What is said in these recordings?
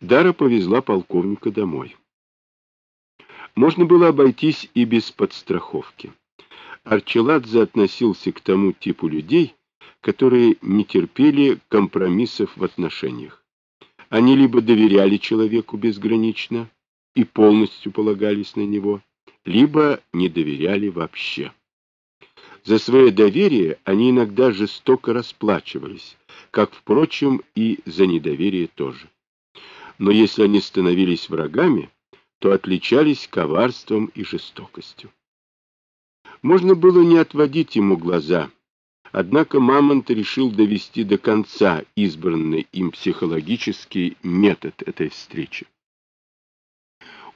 Дара повезла полковника домой. Можно было обойтись и без подстраховки. Арчеладзе относился к тому типу людей, которые не терпели компромиссов в отношениях. Они либо доверяли человеку безгранично и полностью полагались на него, либо не доверяли вообще. За свое доверие они иногда жестоко расплачивались, как, впрочем, и за недоверие тоже. Но если они становились врагами, то отличались коварством и жестокостью. Можно было не отводить ему глаза, однако Мамонт решил довести до конца избранный им психологический метод этой встречи.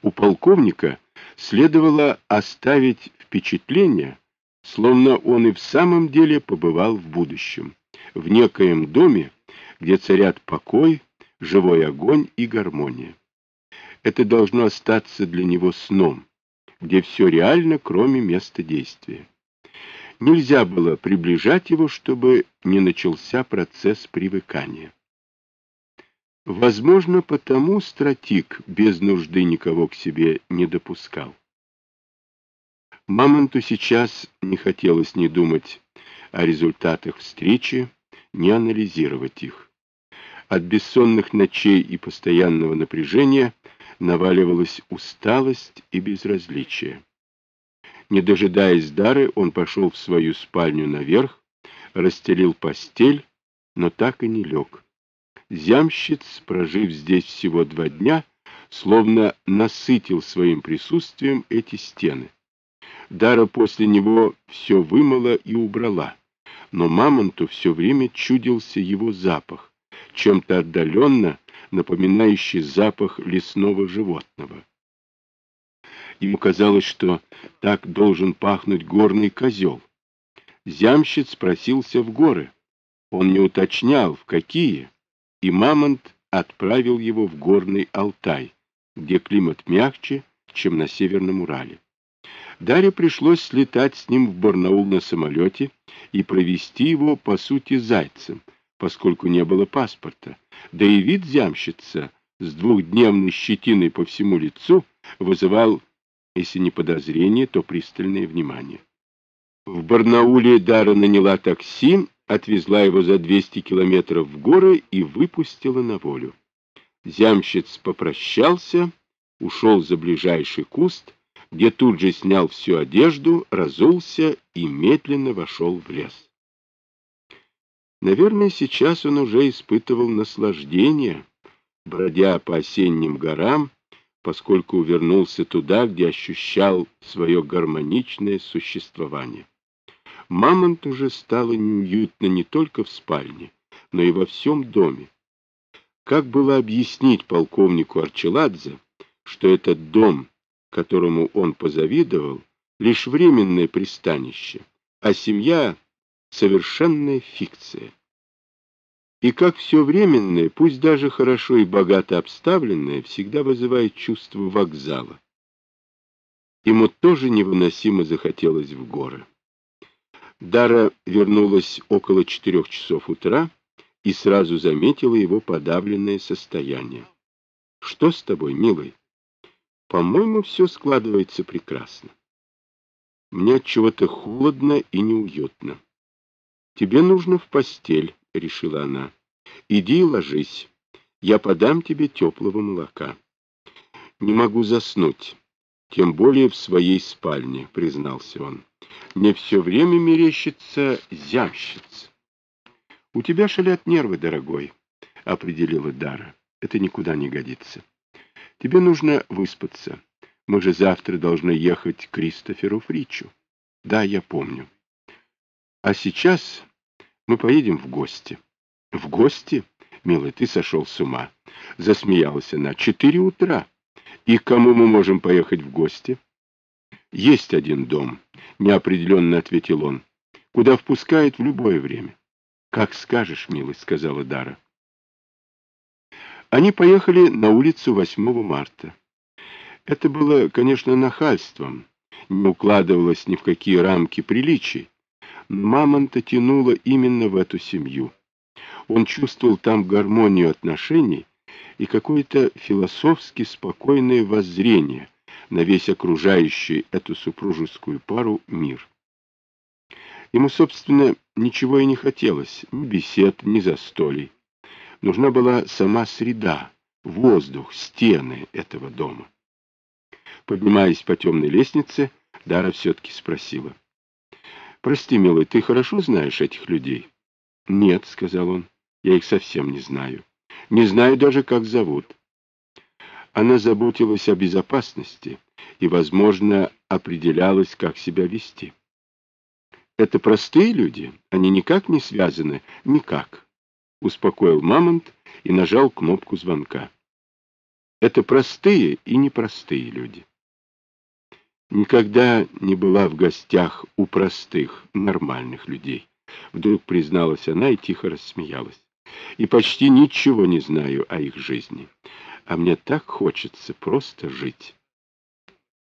У полковника следовало оставить впечатление, словно он и в самом деле побывал в будущем, в некоем доме, где царят покой, живой огонь и гармония. Это должно остаться для него сном, где все реально, кроме места действия. Нельзя было приближать его, чтобы не начался процесс привыкания. Возможно, потому стратик без нужды никого к себе не допускал. Мамонту сейчас не хотелось ни думать о результатах встречи, ни анализировать их. От бессонных ночей и постоянного напряжения наваливалась усталость и безразличие. Не дожидаясь Дары, он пошел в свою спальню наверх, расстелил постель, но так и не лег. Зямщиц, прожив здесь всего два дня, словно насытил своим присутствием эти стены. Дара после него все вымыла и убрала, но мамонту все время чудился его запах, чем-то отдаленно напоминающий запах лесного животного. Ему казалось, что так должен пахнуть горный козел. Зямщиц спросился в горы. Он не уточнял, в какие, и мамонт отправил его в горный Алтай, где климат мягче, чем на Северном Урале. Даре пришлось слетать с ним в Барнаул на самолете и провести его, по сути, зайцем, поскольку не было паспорта, да и вид зямщица с двухдневной щетиной по всему лицу вызывал, если не подозрение, то пристальное внимание. В Барнауле Дара наняла такси, отвезла его за 200 километров в горы и выпустила на волю. Зямщиц попрощался, ушел за ближайший куст, где тут же снял всю одежду, разулся и медленно вошел в лес. Наверное, сейчас он уже испытывал наслаждение, бродя по осенним горам, поскольку вернулся туда, где ощущал свое гармоничное существование. Мамонт уже стало неуютно не только в спальне, но и во всем доме. Как было объяснить полковнику Арчеладзе, что этот дом, которому он позавидовал, лишь временное пристанище, а семья совершенная фикция. И как все временное, пусть даже хорошо и богато обставленное, всегда вызывает чувство вокзала. Ему тоже невыносимо захотелось в горы. Дара вернулась около четырех часов утра и сразу заметила его подавленное состояние. — Что с тобой, милый? — По-моему, все складывается прекрасно. Мне от чего-то холодно и неуютно. «Тебе нужно в постель», — решила она. «Иди ложись. Я подам тебе теплого молока». «Не могу заснуть, тем более в своей спальне», — признался он. «Мне все время мерещится зямщица». «У тебя шалят нервы, дорогой», — определила Дара. «Это никуда не годится. Тебе нужно выспаться. Мы же завтра должны ехать к Кристоферу Фричу». «Да, я помню». А сейчас мы поедем в гости. В гости? Милый, ты сошел с ума. Засмеялась она. Четыре утра. И к кому мы можем поехать в гости? Есть один дом, неопределенно ответил он, куда впускают в любое время. Как скажешь, милый, сказала Дара. Они поехали на улицу 8 марта. Это было, конечно, нахальством, не укладывалось ни в какие рамки приличий. Мамонта тянуло именно в эту семью. Он чувствовал там гармонию отношений и какое-то философски спокойное воззрение на весь окружающий эту супружескую пару мир. Ему, собственно, ничего и не хотелось, ни бесед, ни застолий. Нужна была сама среда, воздух, стены этого дома. Поднимаясь по темной лестнице, Дара все-таки спросила. «Прости, милый, ты хорошо знаешь этих людей?» «Нет», — сказал он, — «я их совсем не знаю. Не знаю даже, как зовут». Она заботилась о безопасности и, возможно, определялась, как себя вести. «Это простые люди? Они никак не связаны?» «Никак», — успокоил Мамонт и нажал кнопку звонка. «Это простые и непростые люди». Никогда не была в гостях у простых, нормальных людей. Вдруг призналась она и тихо рассмеялась. И почти ничего не знаю о их жизни. А мне так хочется просто жить.